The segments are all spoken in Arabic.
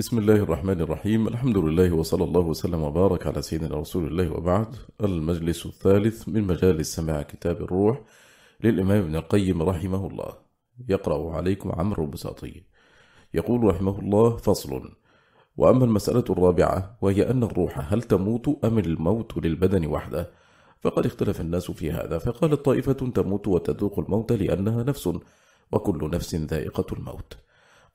بسم الله الرحمن الرحيم. الحمد لله وصلى الله وسلم وبارك على سيدنا رسول الله وبعد. المجلس الثالث من مجالس سماع كتاب الروح للإمام ابن القيم رحمه الله. يقرأ عليكم عمرو البساطي يقول رحمه الله فصل وأما المسألة الرابعة وهي أن الروح هل تموت أم الموت للبدن وحده؟ فقد اختلف الناس في هذا فقالت طائفة تموت وتذوق الموت لأنها نفس وكل نفس ذائقة الموت.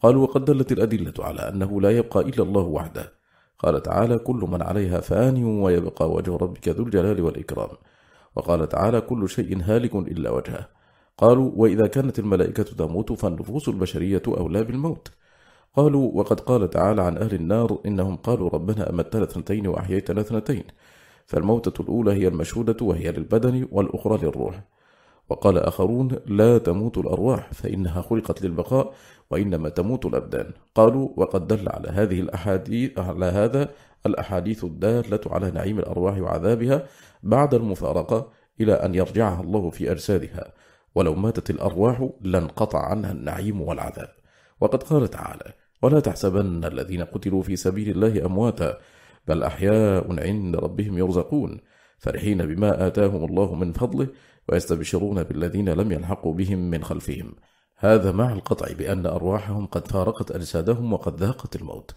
قالوا وقد دلت الأدلة على أنه لا يبقى إلا الله وحده. قال تعالى كل من عليها فاني ويبقى وجه ربك ذو الجلال والإكرام. وقال تعالى كل شيء هالك إلا وجهه. قالوا وإذا كانت الملائكة تموت فالنفوس البشرية أولى بالموت. قالوا وقد قال تعالى عن أهل النار إنهم قالوا ربنا أمتنا اثنتين وأحييتنا اثنتين فالموتة الأولى هي المشهودة وهي للبدن والأخرى للروح. وقال آخرون لا تموت الأرواح فإنها خلقت للبقاء وإنما تموت الأبدان. قالوا وقد دل على هذه الأحاديث على هذا الأحاديث الدالة على نعيم الأرواح وعذابها بعد المفارقة إلى أن يرجعها الله في أجسادها ولو ماتت الأرواح لانقطع عنها النعيم والعذاب. وقد قال تعالى ولا تحسبن الذين قتلوا في سبيل الله أمواتا بل أحياء عند ربهم يرزقون. فرحين بما آتاهم الله من فضله ويستبشرون بالذين لم يلحقوا بهم من خلفهم. هذا مع القطع بأن أرواحهم قد فارقت أجسادهم وقد ذاقت الموت.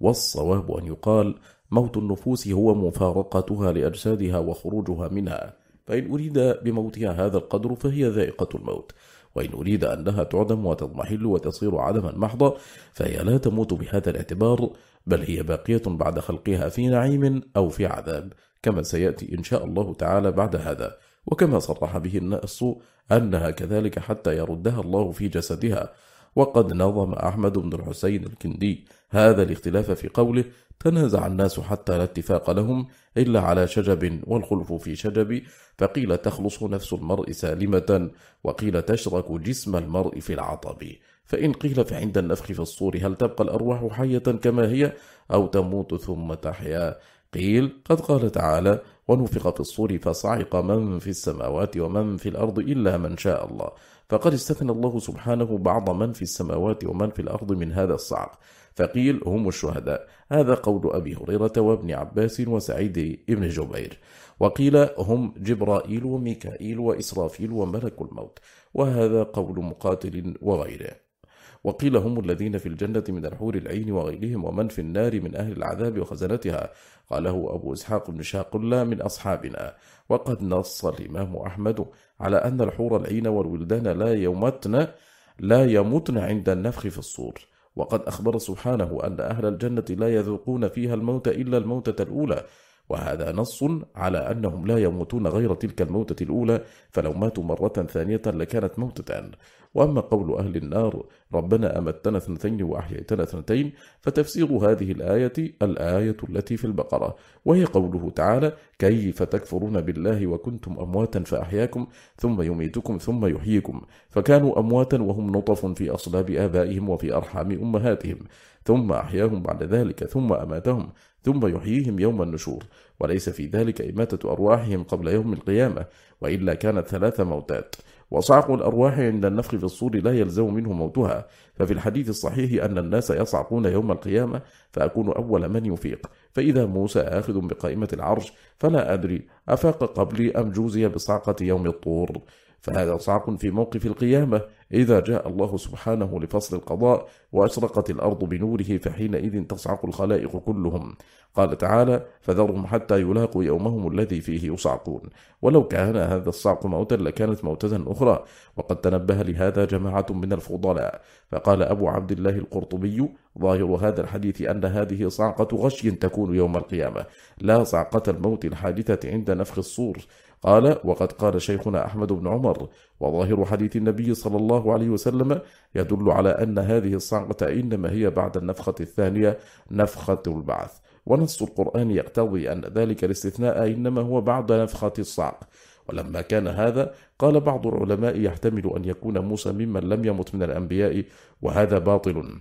والصواب أن يقال موت النفوس هو مفارقتها لأجسادها وخروجها منها. فإن أريد بموتها هذا القدر فهي ذائقة الموت. وإن أريد أنها تعدم وتضمحل وتصير عدما محضا فهي لا تموت بهذا الاعتبار بل هي باقية بعد خلقها في نعيم أو في عذاب كما سيأتي إن شاء الله تعالى بعد هذا. وكما صرح به النأس أنها كذلك حتى يردها الله في جسدها. وقد نظم أحمد بن الحسين الكندي هذا الاختلاف في قوله تنازع الناس حتى لا اتفاق لهم إلا على شجب والخلف في شجب فقيل تخلص نفس المرء سالمة وقيل تشرك جسم المرء في العطب. فإن قيل فعند النفخ في الصور هل تبقى الأرواح حية كما هي أو تموت ثم تحيا؟ قيل قد قال تعالى ونفق في الصور فصعق من في السماوات ومن في الأرض إلا من شاء الله. فقد استثنى الله سبحانه بعض من في السماوات ومن في الأرض من هذا الصعق. فقيل هم الشهداء. هذا قول أبي هريرة وابن عباس وسعيد ابن جبير. وقيل هم جبرائيل وميكائيل وإسرافيل وملك الموت. وهذا قول مقاتل وغيره. وقيل هم الذين في الجنة من الحور العين وغيرهم ومن في النار من أهل العذاب وخزنتها. قاله أبو إسحاق بن شاقلا من أصحابنا. وقد نص الإمام أحمد على أن الحور العين والولدان لا يمتن لا يمتن عند النفخ في الصور. وقد أخبر سبحانه أن أهل الجنة لا يذوقون فيها الموت إلا الموتة الأولى. وهذا نص على أنهم لا يموتون غير تلك الموتة الأولى فلو ماتوا مرة ثانية لكانت موتة وأما قول أهل النار ربنا أمتنا اثنتين وأحييتنا اثنتين فتفسير هذه الآية الآية التي في البقرة. وهي قوله تعالى كيف تكفرون بالله وكنتم أمواتا فأحياكم ثم يميتكم ثم يحييكم. فكانوا أمواتا وهم نطف في أصلاب آبائهم وفي أرحام أمهاتهم. ثم أحياهم بعد ذلك ثم أماتهم ثم يحييهم يوم النشور. وليس في ذلك إماتة أرواحهم قبل يوم القيامة وإلا كانت ثلاث موتات. وصعق الأرواح عند النفخ في الصور لا يلزم منه موتها. ففي الحديث الصحيح أن الناس يصعقون يوم القيامة فأكون أول من يفيق. فإذا موسى آخذ بقائمة العرش فلا أدري أفاق قبلي أم جوزي بصعقة يوم الطور. فهذا صعق في موقف القيامة إذا جاء الله سبحانه لفصل القضاء وأشرقت الأرض بنوره فحينئذ تصعق الخلائق كلهم. قال تعالى فذرهم حتى يلاقوا يومهم الذي فيه يصعقون. ولو كان هذا الصعق موتا لكانت موتة أخرى. وقد تنبه لهذا جماعة من الفضلاء. فقال أبو عبد الله القرطبي ظاهر هذا الحديث أن هذه صعقة غشي تكون يوم القيامة. لا صعقة الموت الحادثة عند نفخ الصور. قال وقد قال شيخنا أحمد بن عمر وظاهر حديث النبي صلى الله عليه وسلم يدل على أن هذه الصعقة إنما هي بعد النفخة الثانية نفخة البعث. ونص القرآن يقتضي أن ذلك الاستثناء إنما هو بعد نفخة الصعق. ولما كان هذا قال بعض العلماء يحتمل أن يكون موسى ممن لم يمت من الأنبياء وهذا باطل.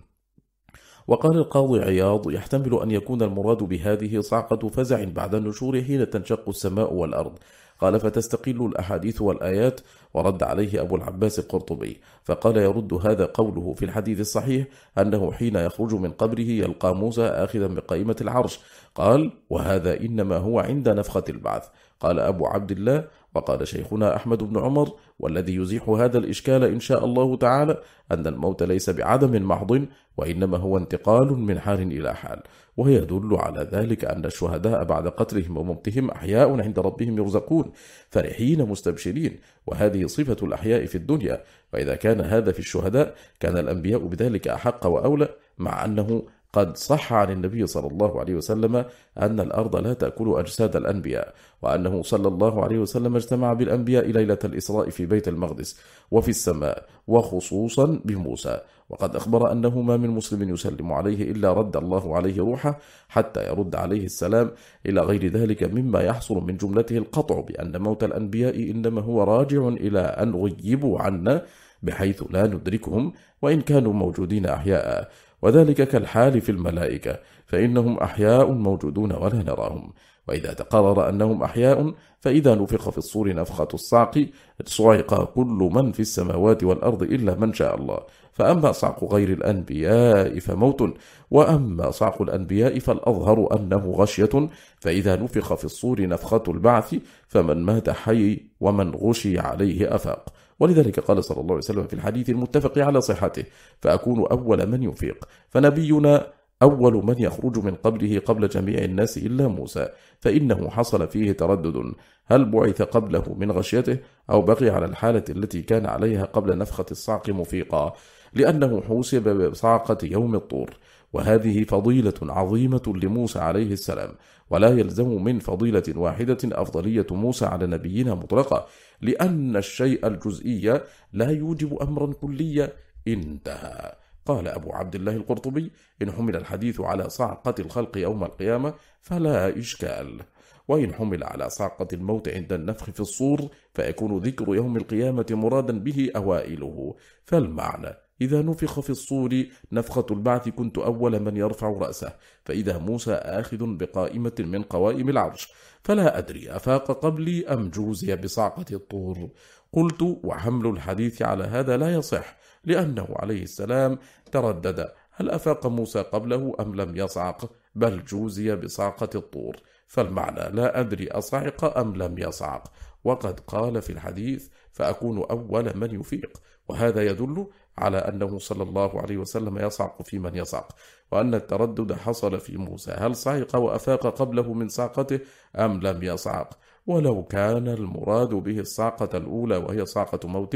وقال القاضي عياض يحتمل أن يكون المراد بهذه صعقة فزع بعد النشور حين تنشق السماء والأرض. قال فتستقل الأحاديث والآيات ورد عليه أبو العباس القرطبي. فقال يرد هذا قوله في الحديث الصحيح أنه حين يخرج من قبره يلقى موسى آخذا بقائمة العرش. قال وهذا إنما هو عند نفخة البعث. قال أبو عبد الله وقال شيخنا أحمد بن عمر والذي يزيح هذا الإشكال إن شاء الله تعالى أن الموت ليس بعدم محض وإنما هو انتقال من حال إلى حال. ويدل على ذلك أن الشهداء بعد قتلهم وموتهم أحياء عند ربهم يرزقون فرحين مستبشرين وهذه صفة الأحياء في الدنيا. فإذا كان هذا في الشهداء كان الأنبياء بذلك أحق وأولى مع أنه قد صح عن النبي صلى الله عليه وسلم أن الأرض لا تأكل أجساد الأنبياء وأنه صلى الله عليه وسلم اجتمع بالأنبياء ليلة الإسراء في بيت المقدس وفي السماء وخصوصا بموسى. وقد أخبر أنه ما من مسلم يسلم عليه إلا رد الله عليه روحه حتى يرد عليه السلام إلى غير ذلك مما يحصل من جملته القطع بأن موت الأنبياء إنما هو راجع إلى أن غيبوا عنا بحيث لا ندركهم وإن كانوا موجودين أحياء. وذلك كالحال في الملائكة فإنهم أحياء موجودون ولا نراهم. وإذا تقرر أنهم أحياء فإذا نفخ في الصور نفخة الصعق صعق كل من في السماوات والأرض إلا من شاء الله. فأما صعق غير الأنبياء فموت وأما صعق الأنبياء فالأظهر أنه غشية فإذا نفخ في الصور نفخة البعث فمن مات حي ومن غشي عليه أفاق. ولذلك قال صلى الله عليه وسلم في الحديث المتفق على صحته فأكون أول من يفيق فنبينا أول من يخرج من قبله قبل جميع الناس إلا موسى فإنه حصل فيه تردد هل بعث قبله من غشيته أو بقي على الحالة التي كان عليها قبل نفخة الصعق مفيقا لأنه حوسب بصعقة يوم الطور وهذه فضيلة عظيمة لموسى عليه السلام ولا يلزم من فضيلة واحدة أفضلية موسى على نبينا مطلقة لأن الشيء الجزئي لا يوجب أمرا كليا انتهى. قال أبو عبد الله القرطبي إن حمل الحديث على صعقة الخلق يوم القيامة فلا إشكال. وإن حمل على صعقة الموت عند النفخ في الصور فيكون ذكر يوم القيامة مرادا به أوائله. فالمعنى إذا نفخ في الصور نفخة البعث كنت أول من يرفع رأسه فإذا موسى آخذ بقائمة من قوائم العرش. فلا أدري أفاق قبلي أم جوزي بصعقة الطور. قلت وحمل الحديث على هذا لا يصح لأنه عليه السلام تردد. هل أفاق موسى قبله أم لم يصعق؟ بل جوزي بصعقة الطور. فالمعنى لا أدري أصعق أم لم يصعق. وقد قال في الحديث فأكون أول من يفيق. وهذا يدل على أنه صلى الله عليه وسلم يصعق في من يصعق وأن التردد حصل في موسى. هل صعق وأفاق قبله من صعقته أم لم يصعق؟ ولو كان المراد به الصعقة الأولى وهي صعقة موت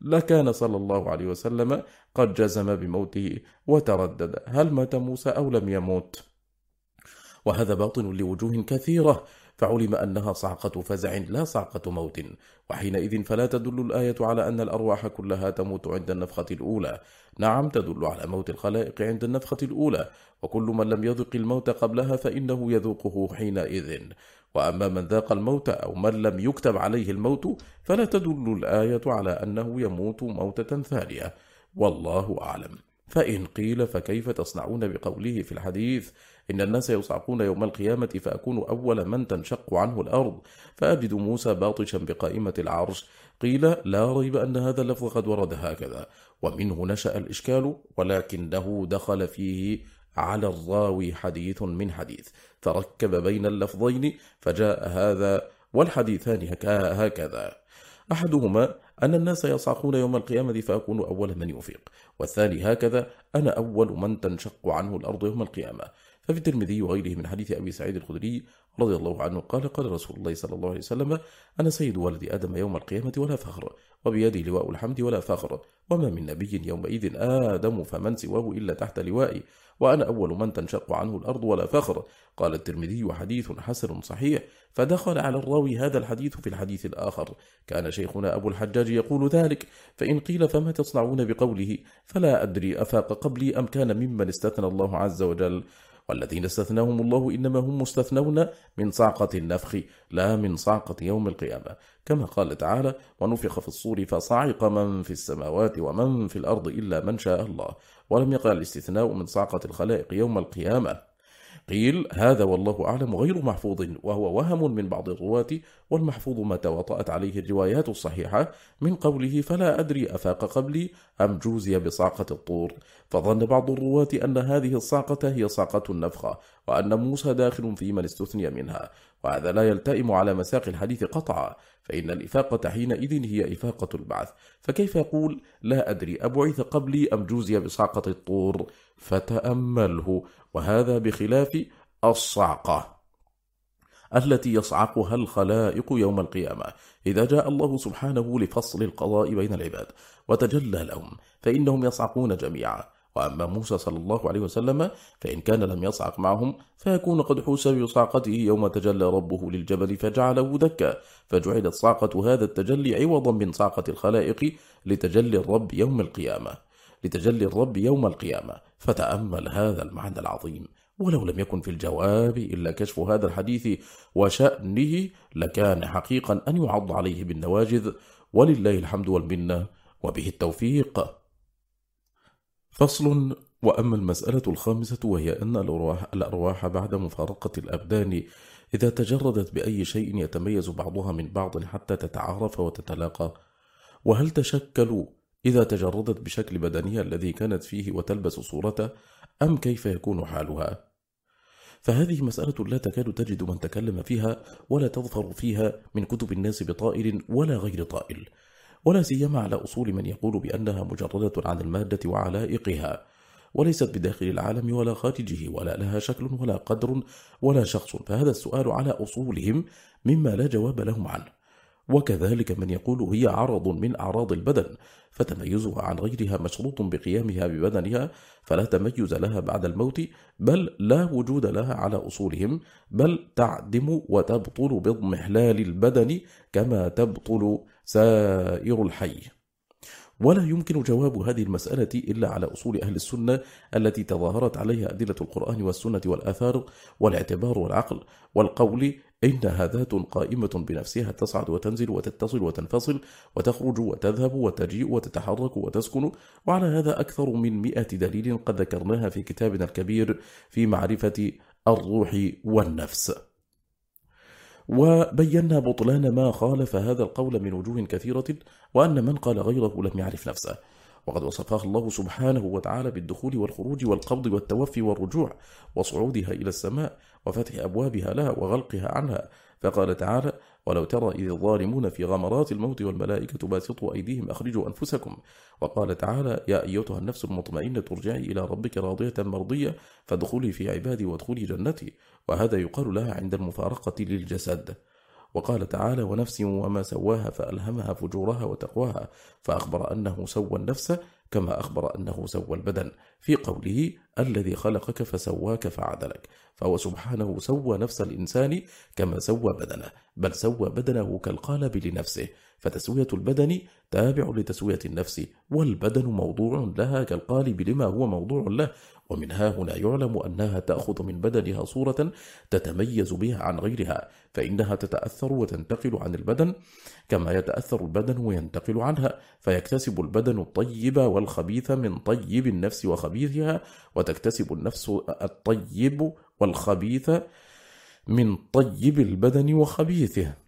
لكان صلى الله عليه وسلم قد جزم بموته وتردد. هل مات موسى أو لم يموت؟ وهذا باطن لوجوه كثيرة. فعلم أنها صعقة فزع لا صعقة موت. وحينئذ فلا تدل الآية على أن الأرواح كلها تموت عند النفخة الأولى. نعم تدل على موت الخلائق عند النفخة الأولى. وكل من لم يذق الموت قبلها فإنه يذوقه حينئذ. وأما من ذاق الموت أو من لم يكتب عليه الموت فلا تدل الآية على أنه يموت موتة ثانية. والله أعلم. فإن قيل فكيف تصنعون بقوله في الحديث؟ إن الناس يصعقون يوم القيامة فأكون أول من تنشق عنه الأرض. فأجد موسى باطشا بقائمة العرش. قيل لا ريب أن هذا اللفظ قد ورد هكذا. ومنه نشأ الإشكال ولكنه دخل فيه على الراوي حديث من حديث. تركب بين اللفظين فجاء هذا والحديثان هكذا. أحدهما أن الناس يصعقون يوم القيامة فأكون أول من يفيق والثاني هكذا أنا أول من تنشق عنه الأرض يوم القيامة. ففي الترمذي وغيره من حديث أبي سعيد الخدري رضي الله عنه قال قال رسول الله صلى الله عليه وسلم أنا سيد ولد آدم يوم القيامة ولا فخر وبيدي لواء الحمد ولا فخر وما من نبي يومئذ آدم فمن سواه إلا تحت لوائي وأنا أول من تنشق عنه الأرض ولا فخر. قال الترمذي حديث حسن صحيح فدخل على الراوي هذا الحديث في الحديث الآخر. كان شيخنا أبو الحجاج يقول ذلك فإن قيل فما تصنعون بقوله فلا أدري أفاق قبلي أم كان ممن استثنى الله عز وجل. والذين استثناهم الله إنما هم مستثنون من صعقة النفخ لا من صعقة يوم القيامة. كما قال تعالى ونفخ في الصور فصعق من في السماوات ومن في الأرض إلا من شاء الله. ولم يقع الاستثناء من صعقة الخلائق يوم القيامة. قيل هذا والله أعلم غير محفوظ وهو وهم من بعض الرواة والمحفوظ ما تواطأت عليه الروايات الصحيحة من قوله فلا أدري أفاق قبلي أم جوزي بصاقة الطور. فظن بعض الرواة أن هذه الصاقة هي صاقة النفخة وأن موسى داخل في من استثني منها. وهذا لا يلتئم على مساق الحديث قطعا فإن الإفاقة حينئذ هي إفاقة البعث. فكيف يقول لا أدري أبعث قبلي أم جوزي بصعقة الطور؟ فتأمله. وهذا بخلاف الصعقة التي يصعقها الخلائق يوم القيامة. إذا جاء الله سبحانه لفصل القضاء بين العباد وتجلى لهم فإنهم يصعقون جميعا. وأما موسى صلى الله عليه وسلم فإن كان لم يصعق معهم فيكون قد حوس بصعقته يوم تجلى ربه للجبل فجعله دكا. فجعلت صعقة هذا التجلي عوضا من صعقة الخلائق لتجلي الرب يوم القيامة. لتجلي الرب يوم القيامة. فتأمل هذا المعنى العظيم. ولو لم يكن في الجواب إلا كشف هذا الحديث وشأنه لكان حقيقا أن يعض عليه بالنواجذ. ولله الحمد والمنة. وبه التوفيق. فصل وأما المسألة الخامسة وهي أن الأرواح, الأرواح بعد مفارقة الأبدان إذا تجردت بأي شيء يتميز بعضها من بعض حتى تتعارف وتتلاقى. وهل تشكل إذا تجردت بشكل بدنها الذي كانت فيه وتلبس صورته أم كيف يكون حالها؟ فهذه مسألة لا تكاد تجد من تكلم فيها ولا تظفر فيها من كتب الناس بطائل ولا غير طائل ولا سيما على أصول من يقول بأنها مجردة عن المادة وعلائقها وليست بداخل العالم ولا خارجه ولا لها شكل ولا قدر ولا شخص. فهذا السؤال على أصولهم مما لا جواب لهم عنه. وكذلك من يقول هي عرض من أعراض البدن فتميزها عن غيرها مشروط بقيامها ببدنها فلا تميز لها بعد الموت بل لا وجود لها على أصولهم بل تعدم وتبطل باضمحلال البدن كما تبطل سائر الحي. ولا يمكن جواب هذه المسألة إلا على أصول أهل السنة التي تظاهرت عليها أدلة القرآن والسنة والآثار والاعتبار والعقل والقول إنها ذات قائمة بنفسها تصعد وتنزل وتتصل وتنفصل وتخرج وتذهب وتجيء وتتحرك وتسكن. وعلى هذا أكثر من مئة دليل قد ذكرناها في كتابنا الكبير في معرفة الروح والنفس. وبينا بطلان ما خالف هذا القول من وجوه كثيرة وأن من قال غيره لم يعرف نفسه. وقد وصفها الله سبحانه وتعالى بالدخول والخروج والقبض والتوفي والرجوع وصعودها إلى السماء وفتح أبوابها لها وغلقها عنها. فقال تعالى ولو ترى إذ الظالمون في غمرات الموت والملائكة باسطوا أيديهم أخرجوا أنفسكم وقال تعالى يا أيتها النفس المطمئنة ترجعي إلى ربك راضية مرضية فادخلي في عبادي وادخلي جنتي وهذا يقال لها عند المفارقة للجسد. وقال تعالى ونفس وما سواها فألهمها فجورها وتقواها فأخبر أنه سوى النفس كما أخبر أنه سوى البدن في قوله الذي خلقك فسواك فعدلك فهو سبحانه سوى نفس الإنسان كما سوى بدنه بل سوى بدنه كالقالب لنفسه فتسوية البدن تابع لتسوية النفس والبدن موضوع لها كالقالب لما هو موضوع له ومنها هنا يعلم أنها تأخذ من بدنها صورة تتميز بها عن غيرها فإنها تتأثر وتنتقل عن البدن كما يتأثر البدن وينتقل عنها فيكتسب البدن الطيب والخبيث من طيب النفس وخبيثها وتكتسب النفس الطيب والخبيث من طيب البدن وخبيثه.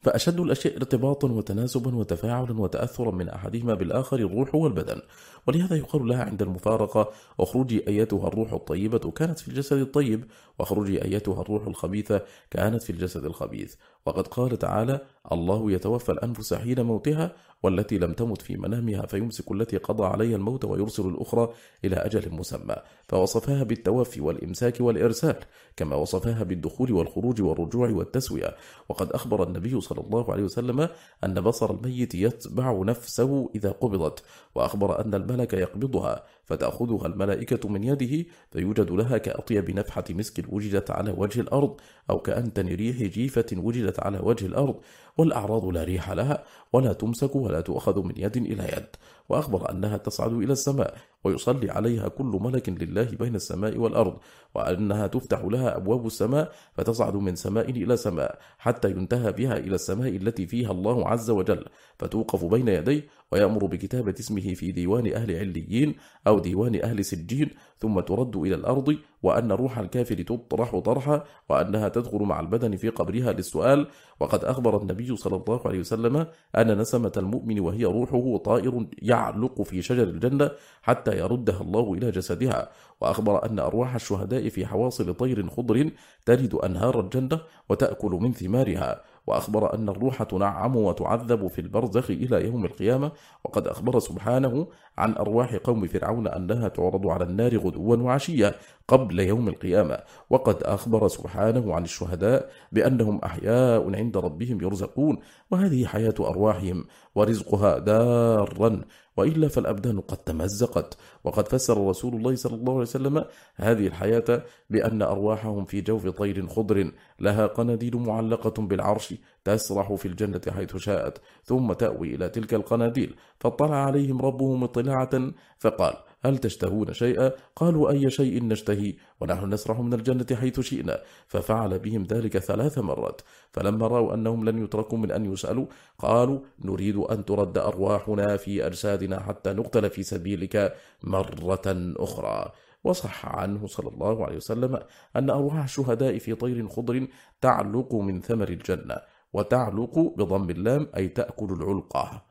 فأشد الأشياء ارتباطا وتناسبا وتفاعلا وتأثرا من أحدهما بالآخر الروح والبدن. ولهذا يقال لها عند المفارقة أخرجي أيتها الروح الطيبة كانت في الجسد الطيب وأخرجي أيتها الروح الخبيثة كانت في الجسد الخبيث. وقد قال تعالى الله يتوفى الأنفس حين موتها والتي لم تمت في منامها فيمسك التي قضى عليها الموت ويرسل الأخرى إلى أجل مسمى فوصفها بالتوفي والإمساك والإرسال كما وصفها بالدخول والخروج والرجوع والتسوية وقد أخبر النبي صلى الله عليه وسلم أن بصر الميت يتبع نفسه إذا قبضت وأخبر أن الملك يقبضها فتأخذها الملائكة من يده فيوجد لها كأطيب نفحة مسك وجدت على وجه الأرض أو كأنت ريح جيفة وجدت على وجه الأرض والأعراض لا ريح لها ولا تمسك ولا تؤخذ من يد إلى يد. وأخبر أنها تصعد إلى السماء ويصلي عليها كل ملك لله بين السماء والأرض وأنها تفتح لها أبواب السماء فتصعد من سماء إلى سماء حتى ينتهى بها إلى السماء التي فيها الله عز وجل فتوقف بين يديه ويأمر بكتابة اسمه في ديوان أهل عليين أو ديوان أهل سجين ثم ترد إلى الأرض وأن روح الكافر تطرح طرحا وأنها تدخل مع البدن في قبرها للسؤال وقد أخبر النبي صلى الله عليه وسلم أن نسمة المؤمن وهي روحه طائر يعلق في شجر الجنة حتى يردها الله إلى جسدها. وأخبر أن أرواح الشهداء في حواصل طير خضر ترد أنهار الجنة وتأكل من ثمارها. وأخبر أن الروح تنعم وتعذب في البرزخ إلى يوم القيامة وقد أخبر سبحانه عن أرواح قوم فرعون أنها تعرض على النار غدوا وعشيا قبل يوم القيامة. وقد أخبر سبحانه عن الشهداء بأنهم أحياء عند ربهم يرزقون وهذه حياة أرواحهم ورزقها دارا وإلا فالأبدان قد تمزقت. وقد فسر رسول الله صلى الله عليه وسلم هذه الحياة بأن أرواحهم في جوف طير خضر لها قناديل معلقة بالعرش تسرح في الجنة حيث شاءت ثم تأوي إلى تلك القناديل فاطلع عليهم ربهم اطلاعة فقال هل تشتهون شيئا؟ قالوا أي شيء نشتهي؟ ونحن نسرح من الجنة حيث شئنا. ففعل بهم ذلك ثلاث مرات. فلما رأوا أنهم لن يتركوا من أن يسألوا قالوا نريد أن ترد أرواحنا في أجسادنا حتى نقتل في سبيلك مرة أخرى. وصح عنه صلى الله عليه وسلم أن أرواح الشهداء في طير خضر تعلق من ثمر الجنة وتعلق بضم اللام أي تأكل العلقة.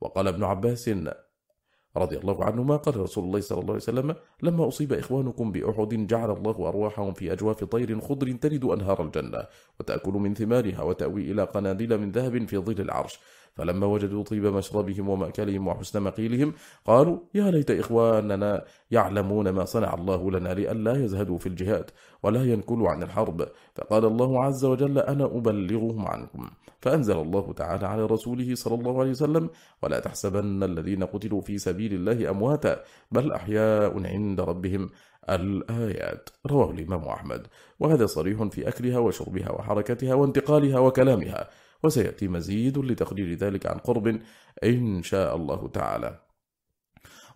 وقال ابن عباس رضي الله عنه ما قال رسول الله صلى الله عليه وسلم لما أصيب إخوانكم بأحد جعل الله أرواحهم في أجواف طير خضر تلد أنهار الجنة وتأكل من ثمارها وتأوي إلى قناديل من ذهب في ظل العرش. فلما وجدوا طيب مشربهم ومأكلهم وحسن مقيلهم قالوا يا ليت إخواننا يعلمون ما صنع الله لنا لئلا يزهدوا في الجهاد ولا ينكلوا عن الحرب. فقال الله عز وجل أنا أبلغهم عنكم. فأنزل الله تعالى على رسوله صلى الله عليه وسلم ولا تحسبن الذين قتلوا في سبيل الله أمواتا بل أحياء عند ربهم الآيات. رواه الإمام أحمد. وهذا صريح في أكلها وشربها وحركتها وانتقالها وكلامها. وسيأتي مزيد لتقدير ذلك عن قرب إن شاء الله تعالى.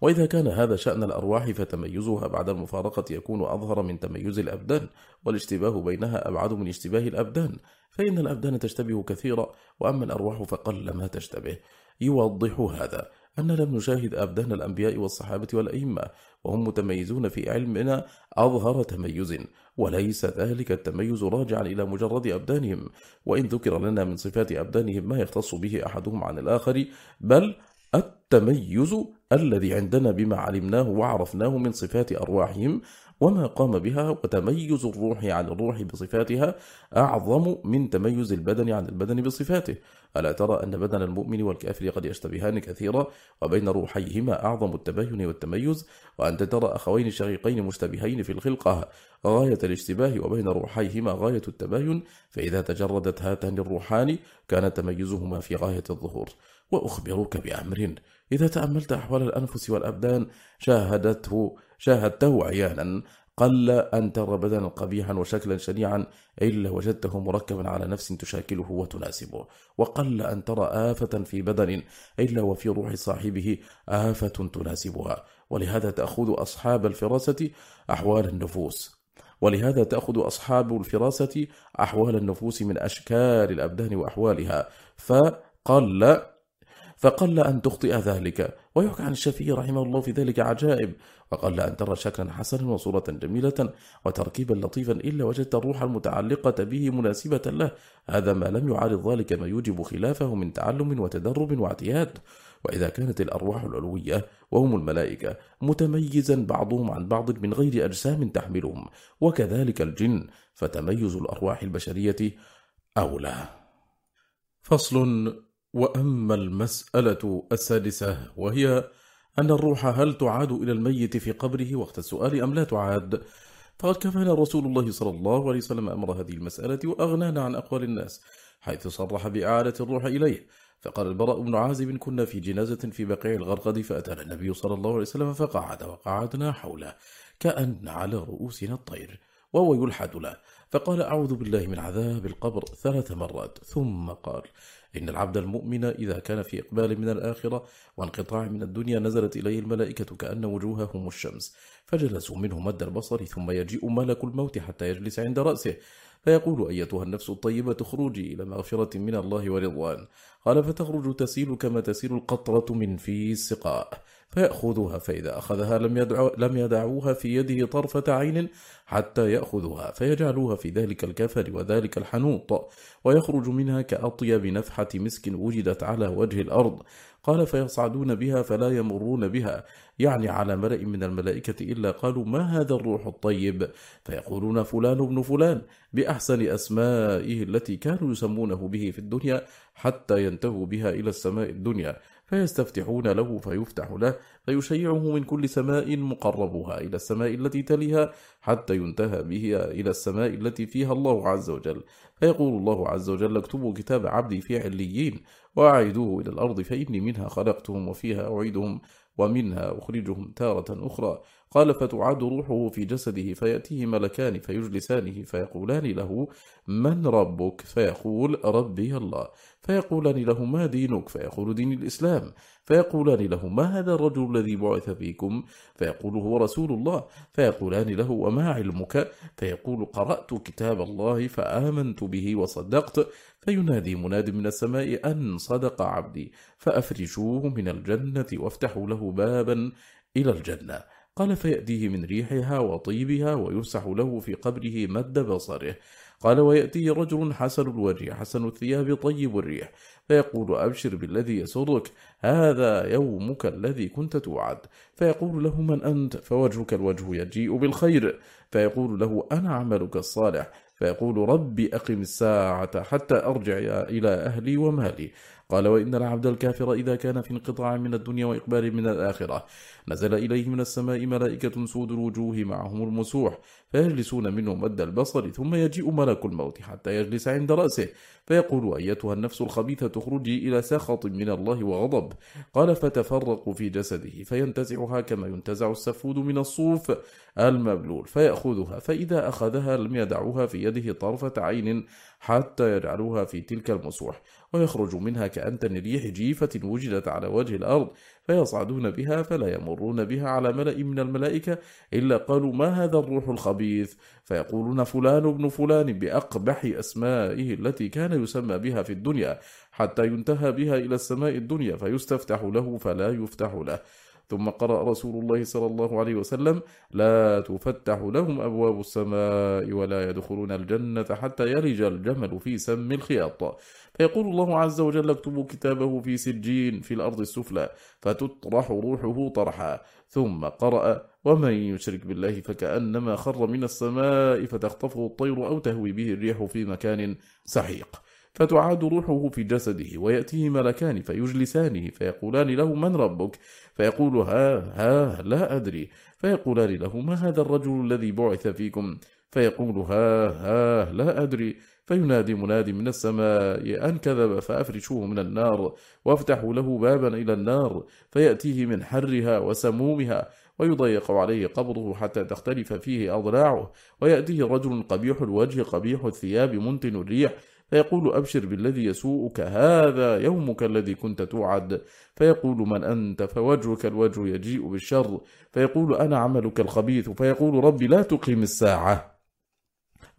وإذا كان هذا شأن الأرواح فتميزها بعد المفارقة يكون أظهر من تميز الأبدان والاشتباه بينها أبعد من اشتباه الأبدان فإن الأبدان تشتبه كثيرا وأما الأرواح فقل ما تشتبه. يوضح هذا. أننا لم نشاهد أبدان الأنبياء والصحابة والأئمة وهم متميزون في علمنا أظهر تميز وليس ذلك التميز راجعا إلى مجرد أبدانهم وإن ذكر لنا من صفات أبدانهم ما يختص به أحدهم عن الآخر بل التميز الذي عندنا بما علمناه وعرفناه من صفات أرواحهم وما قام بها وتميز الروح عن الروح بصفاتها أعظم من تميز البدن عن البدن بصفاته ألا ترى أن بدن المؤمن والكافر قد يشتبهان كثيرا وبين روحيهما أعظم التباين والتميز وأنت ترى أخوين شقيقين مشتبهين في الخلقة غاية الاشتباه وبين روحيهما غاية التباين فإذا تجردت هاتان الروحان كان تميزهما في غاية الظهور وأخبرك بأمر إذا تأملت أحوال الأنفس والأبدان شاهدته شاهدته عيانا قل أن ترى بدنا قبيحا وشكلا شنيعا إلا وجدته مركبا على نفس تشاكله وتناسبه. وقل أن ترى آفة في بدن إلا وفي روح صاحبه آفة تناسبها. ولهذا تأخذ أصحاب الفراسة أحوال النفوس. ولهذا تأخذ أصحاب الفراسة أحوال النفوس من أشكال الأبدان وأحوالها. فقل فقل أن تخطئ ذلك. ويحكى عن الشافعي رحمه الله في ذلك عجائب. وقل أن ترى شكلا حسنا وصورة جميلة وتركيبا لطيفا إلا وجدت الروح المتعلقة به مناسبة له. هذا ما لم يعارض ذلك ما يوجب خلافه من تعلم وتدرب واعتياد. وإذا كانت الأرواح العلوية وهم الملائكة متميزا بعضهم عن بعض من غير أجسام تحملهم وكذلك الجن فتميز الأرواح البشرية أولى. فصل وأما المسألة السادسة وهي أن الروح هل تعاد إلى الميت في قبره وقت السؤال أم لا تعاد؟ فقد كفانا رسول الله صلى الله عليه وسلم أمر هذه المسألة وأغنانا عن أقوال الناس حيث صرح بإعادة الروح إليه فقال البراء بن عازب كنا في جنازة في بقيع الغرقد فأتانا النبي صلى الله عليه وسلم فقعد وقعدنا حوله كأن على رؤوسنا الطير وهو يلحد له فقال أعوذ بالله من عذاب القبر ثلاث مرات. ثم قال إن العبد المؤمن إذا كان في إقبال من الآخرة وانقطاع من الدنيا نزلت إليه الملائكة كأن وجوههم الشمس فجلسوا منه مد البصر ثم يجيء ملك الموت حتى يجلس عند رأسه فيقول أيتها النفس الطيبة خروجي إلى مغفرة من الله ورضوان قال فتخرج تسيل كما تسيل القطرة من في السقاء. فيأخذها فإذا أخذها لم, يدعو لم يدعوها في يده طرفة عين حتى يأخذها فيجعلوها في ذلك الكفر وذلك الحنوط ويخرج منها كأطيب نفحة مسك وجدت على وجه الأرض. قال فيصعدون بها فلا يمرون بها. يعني على ملئ من الملائكة إلا قالوا ما هذا الروح الطيب؟ فيقولون فلان ابن فلان بأحسن أسمائه التي كانوا يسمونه به في الدنيا حتى ينتهوا بها إلى السماء الدنيا. فيستفتحون له فيفتح له فيشيعه من كل سماء مقربها إلى السماء التي تليها حتى ينتهى به إلى السماء التي فيها الله عز وجل. فيقول الله عز وجل اكتبوا كتاب عبدي في عليين وأعيدوه إلى الأرض فإني منها خلقتهم وفيها أعيدهم ومنها أخرجهم تارة أخرى. قال فتعاد روحه في جسده فيأتيه ملكان فيجلسانه فيقولان له من ربك؟ فيقول ربي الله. فيقولان له ما دينك؟ فيقول دين الإسلام. فيقولان له ما هذا الرجل الذي بعث فيكم؟ فيقول هو رسول الله. فيقولان له وما علمك؟ فيقول قرأت كتاب الله فآمنت به وصدقت. فينادي مناد من السماء أن صدق عبدي. فأفرشوه من الجنة وأفتحوا له بابا إلى الجنة. قال فيأتيه من ريحها وطيبها ويفسح له في قبره مد بصره. قال ويأتيه رجل حسن الوجه حسن الثياب طيب الريح. فيقول أبشر بالذي يسرك هذا يومك الذي كنت توعد. فيقول له من أنت؟ فوجهك الوجه يجيء بالخير. فيقول له أنا عملك الصالح. فيقول ربي أقم الساعة حتى أرجع إلى أهلي ومالي قال وإن العبد الكافر إذا كان في انقطاع من الدنيا وإقبال من الآخرة نزل إليه من السماء ملائكة سود الوجوه معهم المسوح فيجلسون منه مد البصر ثم يجيء ملك الموت حتى يجلس عند رأسه فيقول أيتها النفس الخبيثة تخرجي إلى سخط من الله وغضب قال فتفرق في جسده فينتزعها كما ينتزع السفود من الصوف المبلول فيأخذها فإذا أخذها لم يدعوها في يده طرفة عين حتى يجعلوها في تلك المسوح ويخرج منها كأنتن ريح جيفة وجدت على وجه الأرض فيصعدون بها فلا يمرون بها على ملأ من الملائكة إلا قالوا ما هذا الروح الخبيث؟ فيقولون فلان ابن فلان بأقبح أسمائه التي كان يسمى بها في الدنيا حتى ينتهى بها إلى السماء الدنيا فيستفتح له فلا يفتح له. ثم قرأ رسول الله صلى الله عليه وسلم لا تفتح لهم أبواب السماء ولا يدخلون الجنة حتى يرج الجمل في سم الخياط. فيقول الله عز وجل اكتبوا كتابه في سجين في الأرض السفلى فتطرح روحه طرحا. ثم قرأ ومن يشرك بالله فكأنما خر من السماء فتخطفه الطير أو تهوي به الريح في مكان سحيق. فتعاد روحه في جسده ويأتيه ملكان فيجلسانه فيقولان له من ربك؟ فيقول ها ها لا أدري. فيقولان له ما هذا الرجل الذي بعث فيكم؟ فيقول ها ها لا أدري. فينادي منادي من السماء أن كذب فأفرشوه من النار وافتحوا له بابا إلى النار. فيأتيه من حرها وسمومها ويضيق عليه قبره حتى تختلف فيه أضلاعه. ويأتيه رجل قبيح الوجه قبيح الثياب منتن الريح. فيقول أبشر بالذي يسوءك هذا يومك الذي كنت توعد. فيقول من أنت؟ فوجهك الوجه يجيء بالشر. فيقول أنا عملك الخبيث. فيقول ربي لا تقيم الساعة.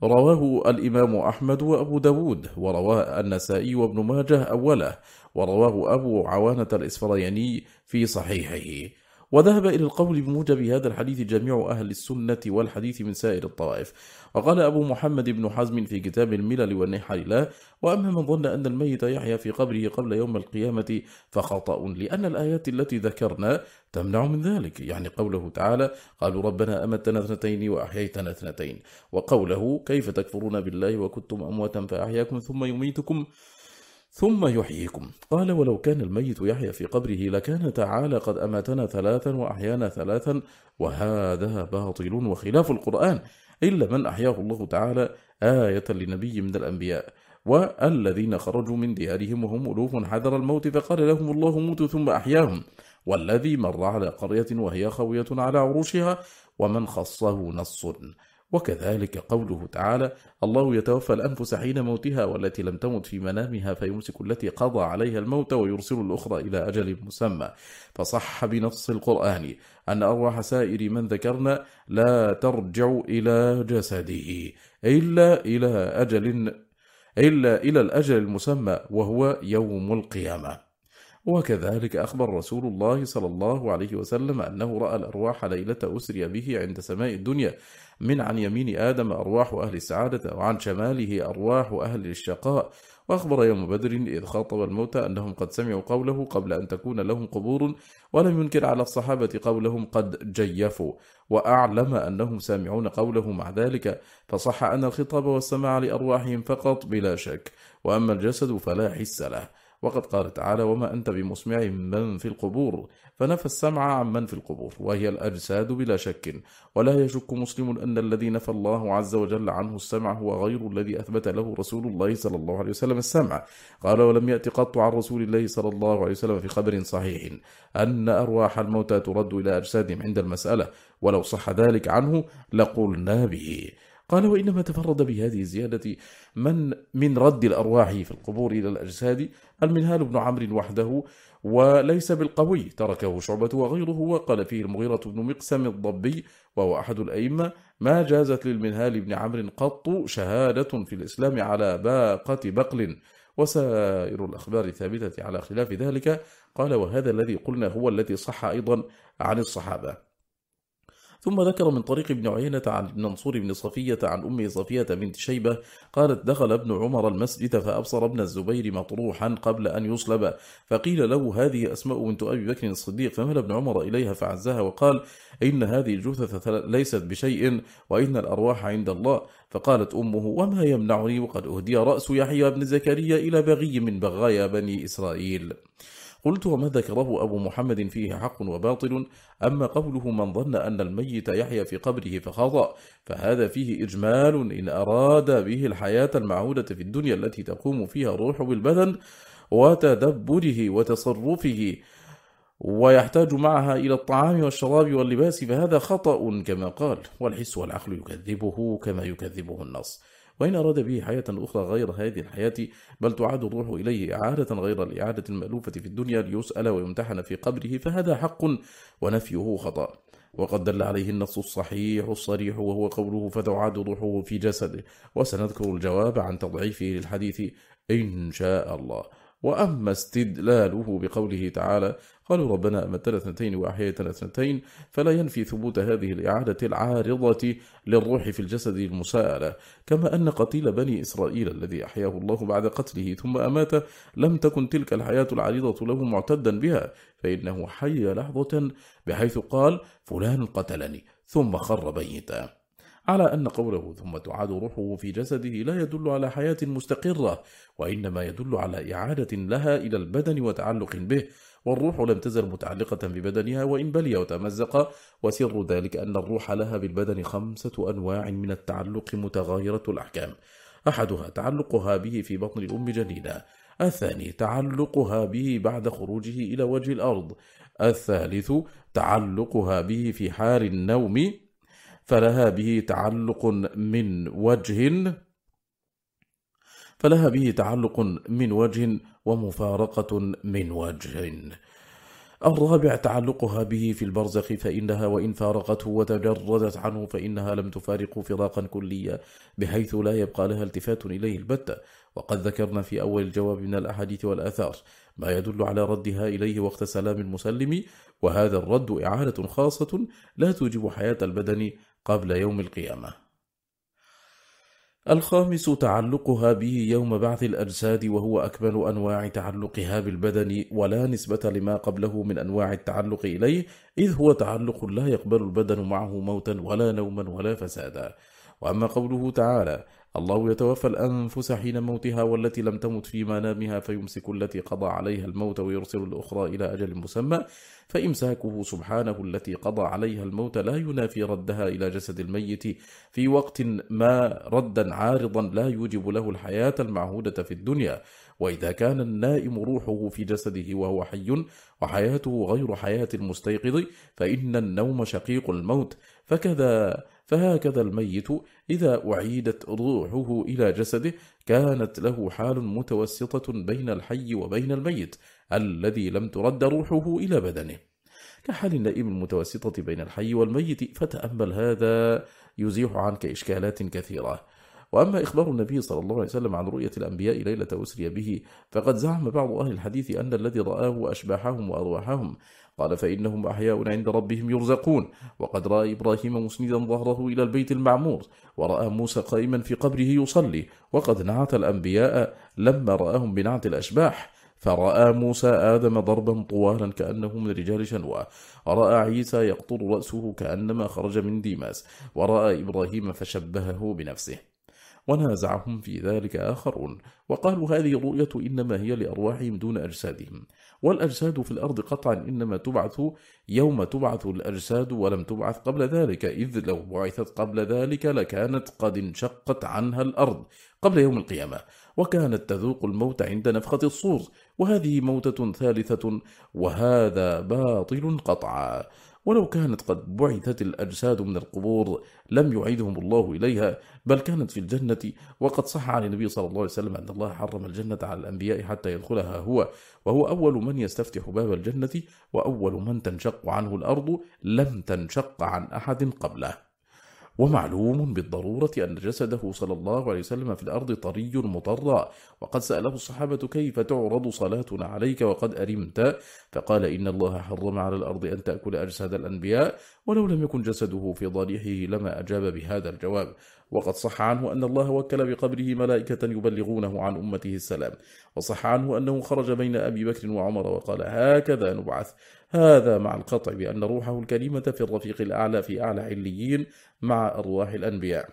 رواه الإمام أحمد وأبو داود ورواه النسائي وابن ماجه أوله ورواه أبو عوانة الإسفرياني في صحيحه. وذهب إلى القول بموجب هذا الحديث جميع أهل السنة والحديث من سائر الطوائف. وقال أبو محمد بن حزم في كتاب الملل والنحل لا وأما من ظن أن الميت يحيا في قبره قبل يوم القيامة فخطأ لأن الآيات التي ذكرنا تمنع من ذلك. يعني قوله تعالى قالوا ربنا أمتنا اثنتين وأحييتنا اثنتين. وقوله كيف تكفرون بالله وكنتم أمواتا فأحياكم ثم يميتكم؟ ثم يحييكم. قال ولو كان الميت يحيى في قبره لكان تعالى قد أماتنا ثلاثا وأحيانا ثلاثا وهذا باطل وخلاف القرآن إلا من أحياه الله تعالى آية لنبي من الأنبياء والذين خرجوا من ديارهم وهم ألوف حذر الموت فقال لهم الله موتوا ثم أحياهم. والذي مر على قرية وهي خوية على عروشها ومن خصه نص وكذلك قوله تعالى الله يتوفى الأنفس حين موتها والتي لم تمت في منامها فيمسك التي قضى عليها الموت ويرسل الأخرى إلى أجل مسمى. فصح بنص القرآن أن أرواح سائر من ذكرنا لا ترجع إلى جسده إلا إلى أجل إلا إلى الأجل المسمى وهو يوم القيامة. وكذلك أخبر رسول الله صلى الله عليه وسلم أنه رأى الأرواح ليلة أسري به عند سماء الدنيا من عن يمين آدم أرواح أهل السعادة وعن شماله أرواح أهل الشقاء. وأخبر يوم بدر إذ خاطب الموتى أنهم قد سمعوا قوله قبل أن تكون لهم قبور ولم ينكر على الصحابة قولهم قد جيفوا. وأعلم أنهم سامعون قوله مع ذلك فصح أن الخطاب والسماع لأرواحهم فقط بلا شك وأما الجسد فلا حس له. وقد قال تعالى وما أنت بمسمع من في القبور فنفى السمع عن من في القبور وهي الأجساد بلا شك ولا يشك مسلم أن الذي نفى الله عز وجل عنه السمع هو غير الذي أثبت له رسول الله صلى الله عليه وسلم السمع. قال ولم يأتي قط عن رسول الله صلى الله عليه وسلم في خبر صحيح أن أرواح الموتى ترد إلى أجسادهم عند المسألة ولو صح ذلك عنه لقلنا به. قال وإنما تفرد بهذه الزيادة من من رد الأرواح في القبور إلى الأجساد المنهال بن عمرو وحده وليس بالقوي تركه شعبة وغيره وقال فيه المغيرة بن مقسم الضبي وهو أحد الأئمة ما جازت للمنهال بن عمرو قط شهادة في الإسلام على باقة بقل. وسائر الأخبار الثابتة على خلاف ذلك قال وهذا الذي قلنا هو الذي صح أيضا عن الصحابة. ثم ذكر من طريق ابن عينة عن ابن منصور بن صفية عن أم صفية بنت شيبة قالت دخل ابن عمر المسجد فأبصر ابن الزبير مطروحا قبل أن يصلب فقيل له هذه أسماء بنت أبي بكر الصديق فمل ابن عمر إليها؟ فعزها وقال إن هذه الجثة ليست بشيء وإن الأرواح عند الله فقالت أمه وما يمنعني وقد أهدي رأس يحيى بن زكريا إلى بغي من بغايا بني إسرائيل قلت وما ذكره أبو محمد فيه حق وباطل أما قوله من ظن أن الميت يحيا في قبره فخطأ فهذا فيه إجمال إن أراد به الحياة المعهودة في الدنيا التي تقوم فيها الروح بالبدن وتدبره وتصرفه ويحتاج معها إلى الطعام والشراب واللباس فهذا خطأ كما قال والحس والعقل يكذبه كما يكذبه النص. وإن أراد به حياة أخرى غير هذه الحياة بل تعاد الروح إليه إعادة غير الإعادة المألوفة في الدنيا ليسأل ويمتحن في قبره فهذا حق ونفيه خطأ. وقد دل عليه النص الصحيح الصريح وهو قوله فتعاد روحه في جسده وسنذكر الجواب عن تضعيفه للحديث إن شاء الله وأما استدلاله بقوله تعالى قالوا ربنا أمتنا اثنتين وأحييتنا اثنتين فلا ينفي ثبوت هذه الإعادة العارضة للروح في الجسد المساءلة. كما أن قتيل بني إسرائيل الذي أحياه الله بعد قتله ثم أمات لم تكن تلك الحياة العارضة له معتدا بها فإنه حي لحظة بحيث قال فلان قتلني ثم خر بيتا على أن قوله ثم تعاد روحه في جسده لا يدل على حياة مستقرة وإنما يدل على إعادة لها إلى البدن وتعلق به والروح لم تزل متعلقة ببدنها وإن بلي وتمزق وسر ذلك أن الروح لها بالبدن خمسة أنواع من التعلق متغايرة الأحكام. أحدها تعلقها به في بطن الأم جنينة الثاني تعلقها به بعد خروجه إلى وجه الأرض الثالث تعلقها به في حال النوم فلها به تعلق من وجه فلها به تعلق من وجه ومفارقة من وجه. الرابع تعلقها به في البرزخ فإنها وإن فارقته وتجردت عنه فإنها لم تفارق فراقا كليا بحيث لا يبقى لها التفات إليه البتة وقد ذكرنا في أول الجواب من الأحاديث والآثار ما يدل على ردها إليه وقت سلام المسلم وهذا الرد إعانة خاصة لا توجب حياة البدن قبل يوم القيامة. الخامس تعلقها به يوم بعث الأجساد وهو أكمل أنواع تعلقها بالبدن ولا نسبة لما قبله من أنواع التعلق إليه إذ هو تعلق لا يقبل البدن معه موتا ولا نوما ولا فسادا. وأما قوله تعالى الله يتوفى الأنفس حين موتها والتي لم تمت في منامها فيمسك التي قضى عليها الموت ويرسل الأخرى إلى أجل مسمى فإمساكه سبحانه التي قضى عليها الموت لا ينافي ردها إلى جسد الميت في وقت ما ردا عارضا لا يوجب له الحياة المعهودة في الدنيا وإذا كان النائم روحه في جسده وهو حي وحياته غير حياة المستيقظ فإن النوم شقيق الموت فكذا فهكذا الميت إذا أعيدت روحه إلى جسده كانت له حال متوسطة بين الحي وبين الميت الذي لم ترد روحه إلى بدنه. كحال النائم المتوسطة بين الحي والميت فتأمل هذا يزيح عنك إشكالات كثيرة. وأما إخبار النبي صلى الله عليه وسلم عن رؤية الأنبياء ليلة أسري به فقد زعم بعض أهل الحديث أن الذي رآه أشباحهم وأرواحهم قال فإنهم أحياء عند ربهم يرزقون. وقد رأى إبراهيم مسندا ظهره إلى البيت المعمور ورأى موسى قائما في قبره يصلي. وقد نعت الأنبياء لما رأهم بنعت الأشباح. فرأى موسى آدم ضربا طوالا كأنه من رجال شنوى. ورأى عيسى يقطر رأسه كأنما خرج من ديماس. ورأى إبراهيم فشبهه بنفسه. ونازعهم في ذلك آخرون. وقالوا هذه الرؤية إنما هي لأرواحهم دون أجسادهم. والأجساد في الأرض قطعا إنما تبعث يوم تبعث الأجساد ولم تبعث قبل ذلك. إذ لو بعثت قبل ذلك لكانت قد انشقت عنها الأرض قبل يوم القيامة. وكانت تذوق الموت عند نفخة الصور. وهذه موتة ثالثة وهذا باطل قطعا. ولو كانت قد بعثت الأجساد من القبور لم يعيدهم الله إليها بل كانت في الجنة. وقد صح عن النبي صلى الله عليه وسلم أن الله حرم الجنة على الأنبياء حتى يدخلها هو وهو أول من يستفتح باب الجنة وأول من تنشق عنه الأرض لم تنشق عن أحد قبله. ومعلوم بالضرورة أن جسده صلى الله عليه وسلم في الأرض طري مطرى وقد سأله الصحابة كيف تعرض صلاتنا عليك وقد أرمت؟ فقال إن الله حرم على الأرض أن تأكل أجساد الأنبياء ولو لم يكن جسده في ضريحه لما أجاب بهذا الجواب. وقد صح عنه أن الله وكل بقبره ملائكة يبلغونه عن أمته السلام. وصح عنه أنه خرج بين أبي بكر وعمر وقال هكذا نبعث. هذا مع القطع بأن روحه الكريمة في الرفيق الأعلى في أعلى عليين مع أرواح الأنبياء.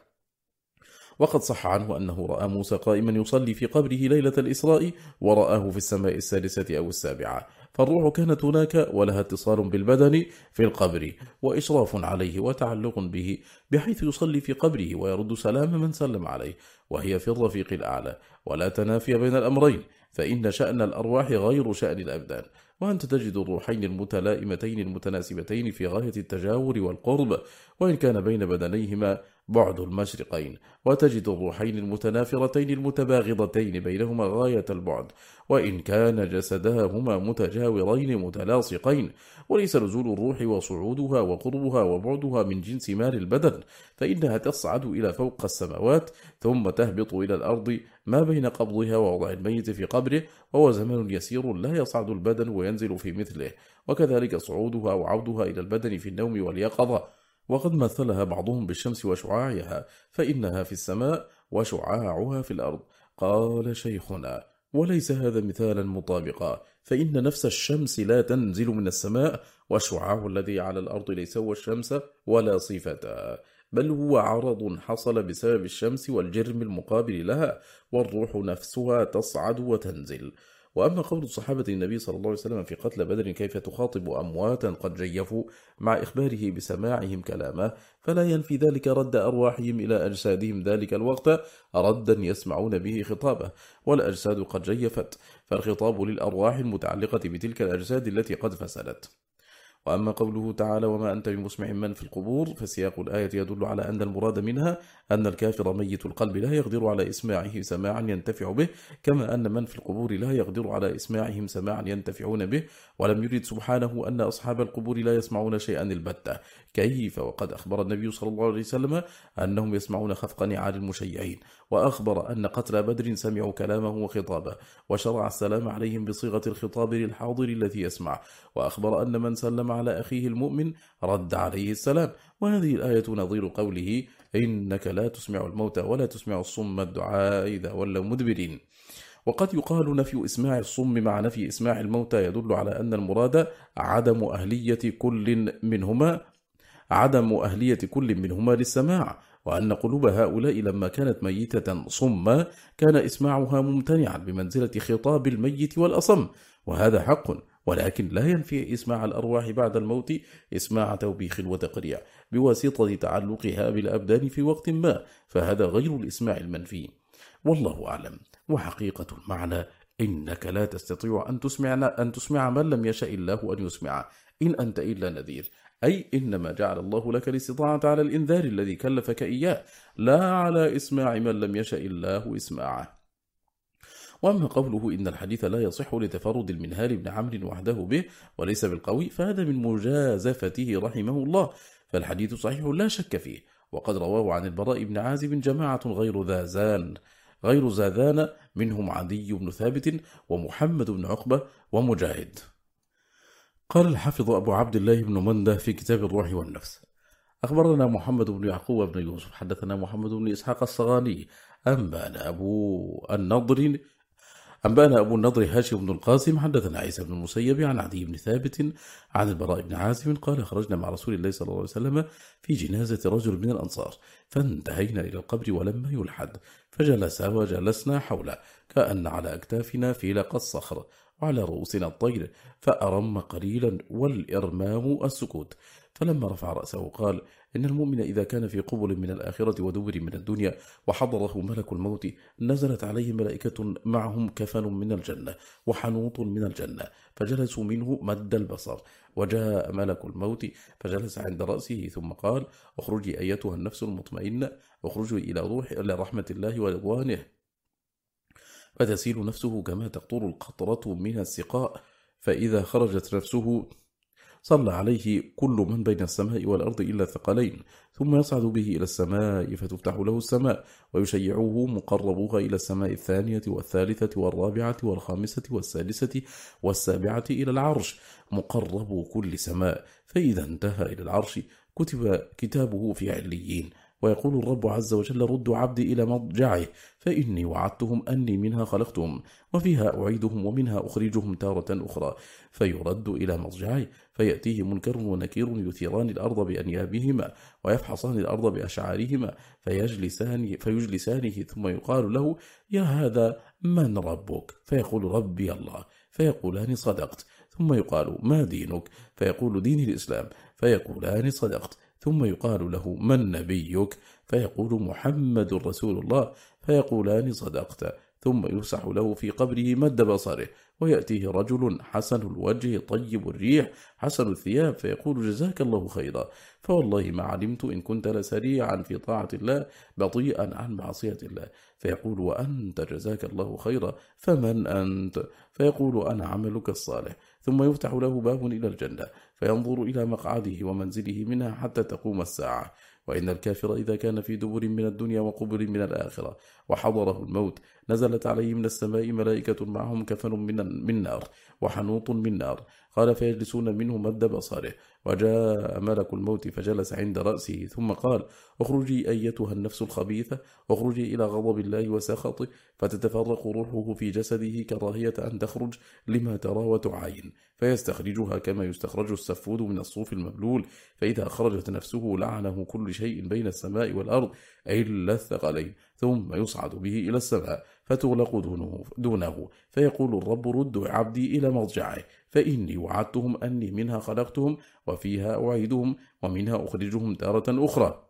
وقد صح عنه أنه رأى موسى قائما يصلي في قبره ليلة الإسراء ورآه في السماء السادسة أو السابعة. فالروح كانت هناك ولها اتصال بالبدن في القبر وإشراف عليه وتعلق به بحيث يصلي في قبره ويرد سلام من سلم عليه وهي في الرفيق الأعلى. ولا تنافي بين الأمرين فإن شأن الأرواح غير شأن الأبدان. وأنت تجد الروحين المتلائمتين المتناسبتين في غاية التجاور والقرب وإن كان بين بدنيهما بعد المشرقين وتجد الروحين المتنافرتين المتباغضتين بينهما غاية البعد وإن كان جسدهما متجاورين متلاصقين. وليس نزول الروح وصعودها وقربها وبعدها من جنس مال البدن فإنها تصعد إلى فوق السماوات ثم تهبط إلى الأرض ما بين قبضها ووضع الميت في قبره وهو زمن يسير لا يصعد البدن وينزل في مثله. وكذلك صعودها وعودها إلى البدن في النوم واليقظة. وقد مثلها بعضهم بالشمس وشعاعها فإنها في السماء وشعاعها في الأرض. قال شيخنا وليس هذا مثالا مطابقا فإن نفس الشمس لا تنزل من السماء والشعاع الذي على الأرض ليس هو الشمس ولا صفتها بل هو عرض حصل بسبب الشمس والجرم المقابل لها والروح نفسها تصعد وتنزل. وأما قول صحابة النبي صلى الله عليه وسلم في قتل بدر كيف تخاطب أمواتا قد جيفوا مع إخباره بسماعهم كلامه فلا ينفي ذلك رد أرواحهم إلى أجسادهم ذلك الوقت ردا يسمعون به خطابه والأجساد قد جيفت فالخطاب للأرواح المتعلقة بتلك الأجساد التي قد فسدت. وأما قوله تعالى وما أنت بمسمع من في القبور فسياق الآية يدل على أن المراد منها أن الكافر ميت القلب لا يقدر على إسماعه سماعا ينتفع به كما أن من في القبور لا يقدر على إسماعهم سماعا ينتفعون به ولم يرد سبحانه أن أصحاب القبور لا يسمعون شيئا البتة. كيف؟ وقد أخبر النبي صلى الله عليه وسلم أنهم يسمعون خفق نعال المشيعين. وأخبر أن قتل بدر سمعوا كلامه وخطابه وشرع السلام عليهم بصيغة الخطاب للحاضر الذي يسمع وأخبر أن من سلم على أخيه المؤمن رد عليه السلام. وهذه الآية نظير قوله إنك لا تسمع الموتى ولا تسمع الصم الدعاء إذا ولوا مدبرين. وقد يقال نفي إسماع الصم مع نفي إسماع الموتى يدل على أن المراد عدم أهلية كل منهما عدم أهلية كل منهما للسماع. وأن قلوب هؤلاء لما كانت ميتة صمة كان إسماعها ممتنعا بمنزلة خطاب الميت والأصم وهذا حق ولكن لا ينفي إسماع الأرواح بعد الموت إسماع توبيخ وتقريع بواسطة تعلقها بالأبدان في وقت ما فهذا غير الإسماع المنفي. والله أعلم. وحقيقة المعنى إنك لا تستطيع أن تسمع, أن تسمع من لم يشأ الله أن يسمع. إن أنت إلا نذير. أي إنما جعل الله لك الاستطاعة على الإنذار الذي كلفك إياه. لا على إسماع من لم يشأ الله إسماعه. وأما قوله إن الحديث لا يصح لتفرد المنهار بن عمر وحده به وليس بالقوي فهذا من مجازفته رحمه الله. فالحديث صحيح لا شك فيه. وقد رواه عن البراء بن عازب جماعة غير ذازان غير زاذان منهم عدي بن ثابت ومحمد بن عقبة ومجاهد. قال الحافظ أبو عبد الله بن منده في كتاب الروح والنفس. أخبرنا محمد بن يعقوب بن يوسف حدثنا محمد بن إسحاق الصغاني أنبانا أبو النضر أنبانا أبو النضر هاشم بن القاسم حدثنا عيسى بن المسيب عن عدي بن ثابت عن البراء بن عازم قال خرجنا مع رسول الله صلى الله عليه وسلم في جنازة رجل من الأنصار فانتهينا إلى القبر ولما يلحد فجلس وجلسنا حوله كأن على أكتافنا فيلق الصخر على رؤوسنا الطير فأرم قليلا والإرمام السكوت. فلما رفع رأسه قال إن المؤمن إذا كان في قبل من الآخرة ودور من الدنيا وحضره ملك الموت نزلت عليه ملائكة معهم كفن من الجنة وحنوط من الجنة فجلسوا منه مد البصر. وجاء ملك الموت فجلس عند رأسه ثم قال اخرجي أيتها النفس المطمئنة اخرجي إلى روح إلى رحمة الله ورضوانه. فتسيل نفسه كما تقطر القطرة من السقاء؟ فإذا خرجت نفسه صلى عليه كل من بين السماء والأرض إلا ثقلين ثم يصعد به إلى السماء فتفتح له السماء ويشيعه مقربوها إلى السماء الثانية والثالثة والرابعة والخامسة والسادسة والسابعة إلى العرش مقرب كل سماء. فإذا انتهى إلى العرش كتب كتابه في عليين. ويقول الرب عز وجل ردوا عبدي إلى مضجعه فإني وعدتهم أني منها خلقتهم وفيها أعيدهم ومنها أخرجهم تارة أخرى. فيرد إلى مضجعه فيأتيه منكر ونكير يثيران الأرض بأنيابهما ويفحصان الأرض بأشعارهما فيجلسان فيجلسانه ثم يقال له يا هذا من ربك؟ فيقول ربي الله. فيقولان صدقت. ثم يقال ما دينك؟ فيقول دين الإسلام. فيقولان صدقت. ثم يقال له من نبيك؟ فيقول محمد رسول الله. فيقولان صدقت. ثم يفسح له في قبره مد بصره. ويأتيه رجل حسن الوجه طيب الريح حسن الثياب. فيقول جزاك الله خيرا. فوالله ما علمت إن كنت لسريعا في طاعة الله بطيئا عن معصية الله. فيقول وأنت جزاك الله خيرا. فمن أنت؟ فيقول أنا عملك الصالح. ثم يفتح له باب إلى الجنة. فينظر إلى مقعده ومنزله منها حتى تقوم الساعة. وإن الكافر إذا كان في دبر من الدنيا وقبر من الآخرة وحضره الموت نزلت عليه من السماء ملائكة معهم كفن من, النار نار وحنوط من نار قال فيجلسون منه مد بصره. وجاء ملك الموت فجلس عند رأسه ثم قال أخرجي أيتها النفس الخبيثة أخرجي إلى غضب الله وسخطه فتتفرق روحه في جسده كراهية أن تخرج لما ترى وتعاين فيستخرجها كما يستخرج السفود من الصوف المبلول فإذا خرجت نفسه لعنه كل شيء بين السماء والأرض إلا الثقلين ثم يصعد به إلى السماء فتغلق دونه, دونه. فيقول الرب ردوا عبدي إلى مرجعه فإني وعدتهم أني منها خلقتهم وفيها أعيدهم ومنها أخرجهم تارة أخرى.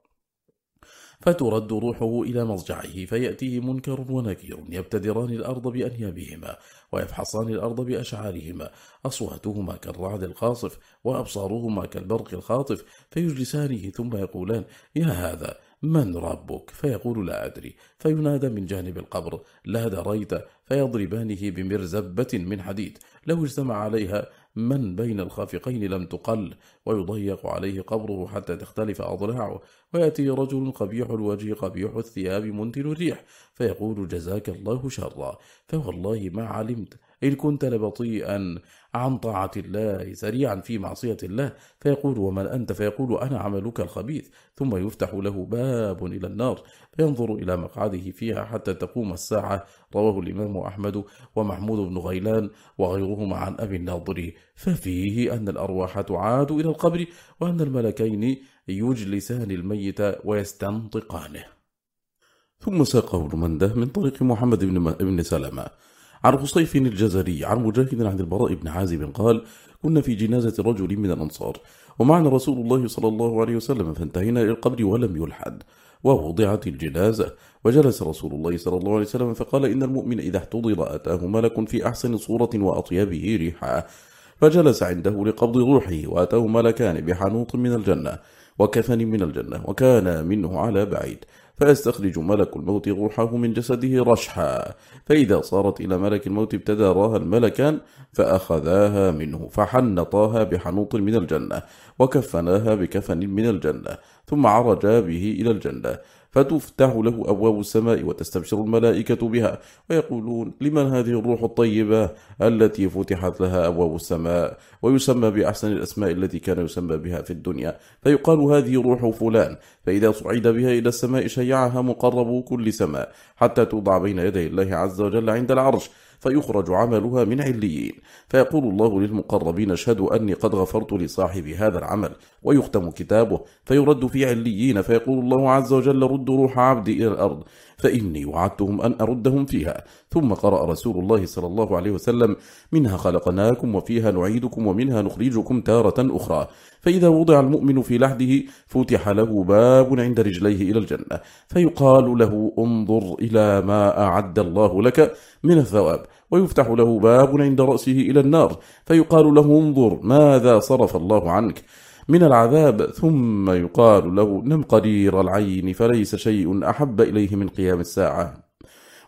فترد روحه إلى مرجعه فيأتيه منكر ونكير يبتدران الأرض بأنيابهما ويفحصان الأرض بأشعارهما أصواتهما كالرعد القاصف وأبصارهما كالبرق الخاطف فيجلسانه ثم يقولان يا هذا من ربك؟ فيقول لا أدري. فينادى من جانب القبر. لا دريت فيضربانه بمرزبة من حديد. لو اجتمع عليها من بين الخافقين لم تقل ويضيق عليه قبره حتى تختلف أضلاعه. ويأتي رجل قبيح الوجه قبيح الثياب منتن الريح. فيقول جزاك الله شرا. فوالله ما علمت. إن كنت لبطيئا عن طاعة الله سريعا في معصية الله فيقول ومن أنت؟ فيقول أنا عملك الخبيث. ثم يفتح له باب إلى النار فينظر إلى مقعده فيها حتى تقوم الساعة. رواه الإمام أحمد ومحمود بن غيلان وغيرهما عن أبي الناظري ففيه أن الأرواح تعاد إلى القبر وأن الملكين يجلسان الميت ويستنطقانه. ثم ساقه المنده من طريق محمد بن, بن سلمة. عن قصيف الجزري عن مجاهد عن البراء بن عازب قال كنا في جنازة رجل من الأنصار ومعنا رسول الله صلى الله عليه وسلم فانتهينا إلى القبر ولم يلحد ووضعت الجنازة وجلس رسول الله صلى الله عليه وسلم فقال إن المؤمن إذا احتضر أتاه ملك في أحسن صورة وأطيبه ريحا. فجلس عنده لقبض روحه وأتاه ملكان بحنوط من الجنة وكفن من الجنة وكان منه على بعيد. فيستخرج ملك الموت روحه من جسده رشحا. فإذا صارت إلى ملك الموت ابتداراها الملكان فأخذاها منه فحنطاها بحنوط من الجنة وكفناها بكفن من الجنة ثم عرجا به إلى الجنة. فتفتح له أبواب السماء وتستبشر الملائكة بها ويقولون لمن هذه الروح الطيبة التي فتحت لها أبواب السماء؟ ويسمى بأحسن الأسماء التي كان يسمى بها في الدنيا. فيقال هذه روح فلان. فإذا صعد بها إلى السماء شيعها مقرب كل سماء حتى توضع بين يدي الله عز وجل عند العرش. فيخرج عملها من عليين. فيقول الله للمقربين اشهدوا أني قد غفرت لصاحب هذا العمل. ويختم كتابه فيرد في عليين. فيقول الله عز وجل رد روح عبدي إلى الأرض. فإني وعدتهم أن أردهم فيها. ثم قرأ رسول الله صلى الله عليه وسلم منها خلقناكم وفيها نعيدكم ومنها نخرجكم تارة أخرى. فإذا وضع المؤمن في لحده فتح له باب عند رجليه إلى الجنة. فيقال له انظر إلى ما أعد الله لك من الثواب. ويفتح له باب عند رأسه إلى النار. فيقال له انظر ماذا صرف الله عنك. من العذاب ثم يقال له نم قرير العين فليس شيء أحب إليه من قيام الساعة.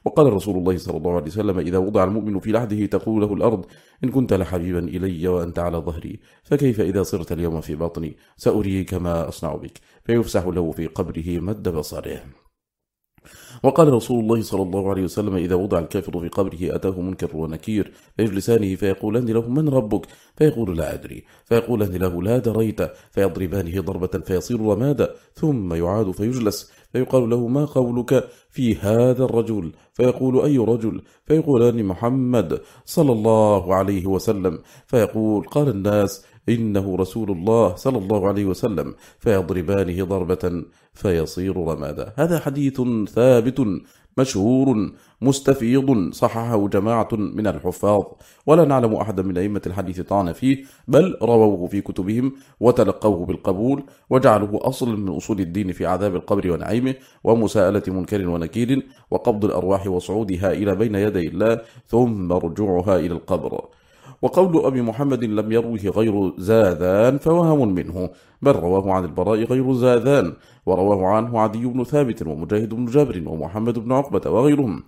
وقال رسول الله صلى الله عليه وسلم إذا وضع المؤمن في لحده تقول له الأرض إن كنت لحبيبا إلي وأنت على ظهري فكيف إذا صرت اليوم في بطني سأريك ما أصنع بك. فيفسح له في قبره مد بصره. وقال رسول الله صلى الله عليه وسلم إذا وضع الكافر في قبره أتاه منكر ونكير فيجلسانه فيقولان له من ربك؟ فيقول لا أدري. فيقولان له لا دريت. فيضربانه ضربة فيصير رمادا ثم يعاد فيجلس. فيقال له ما قولك في هذا الرجل؟ فيقول أي رجل؟ فيقولان محمد صلى الله عليه وسلم. فيقول قال الناس إنه رسول الله صلى الله عليه وسلم فيضربانه ضربة فيصير رمادا هذا حديث ثابت مشهور مستفيض صححه جماعة من الحفاظ. ولا نعلم أحدا من أئمة الحديث طعن فيه بل رووه في كتبهم وتلقوه بالقبول وجعله أصل من أصول الدين في عذاب القبر ونعيمه ومساءلة منكر ونكير وقبض الأرواح وصعودها إلى بين يدي الله ثم رجوعها إلى القبر. وقول أبي محمد لم يروه غير زاذان فوهم منه بل رواه عن البراء غير زاذان ورواه عنه عدي بن ثابت ومجاهد بن جابر ومحمد بن عقبة وغيرهم.